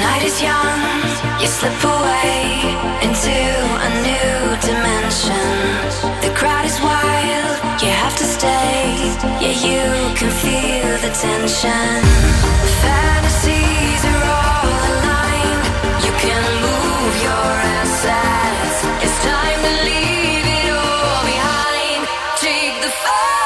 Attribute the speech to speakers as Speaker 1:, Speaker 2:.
Speaker 1: night is young, you slip away into a new dimension. The crowd is wild, you have to stay. Yeah, you can feel the tension. Fantasies are all aligned, you can move your ass. It's time to leave it all behind. Take the fire.